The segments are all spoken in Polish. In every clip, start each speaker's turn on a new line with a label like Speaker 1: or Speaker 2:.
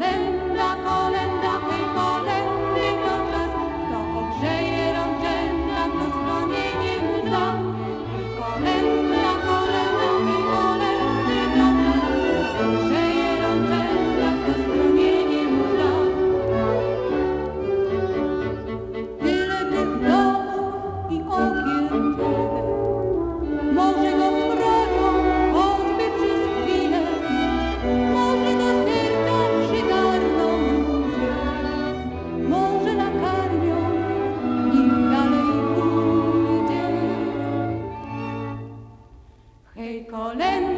Speaker 1: Hej, kolenda, kolenda, hej, Hej,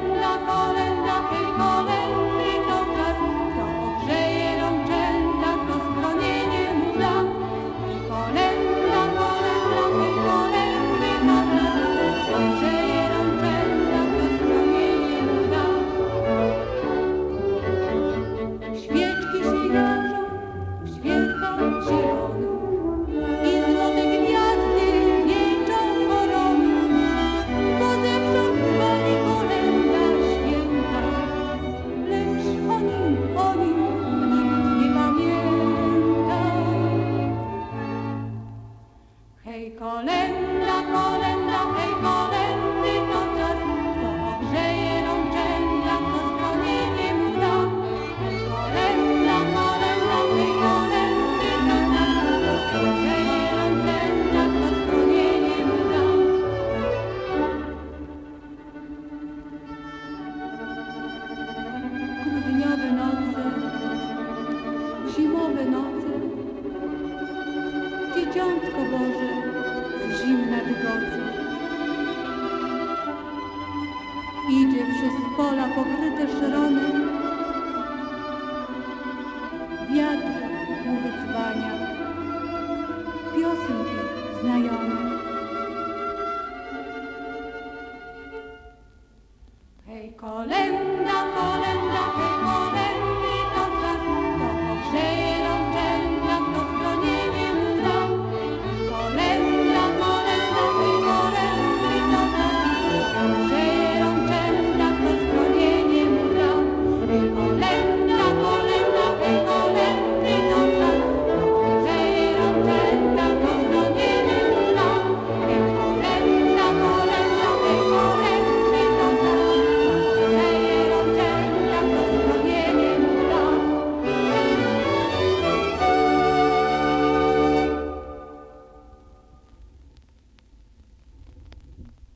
Speaker 1: dzieciątko Boże z zimna dygoce. Idzie przez pola pokryte szronem, wiatr mu wyzwania, piosenki znajome. Hej!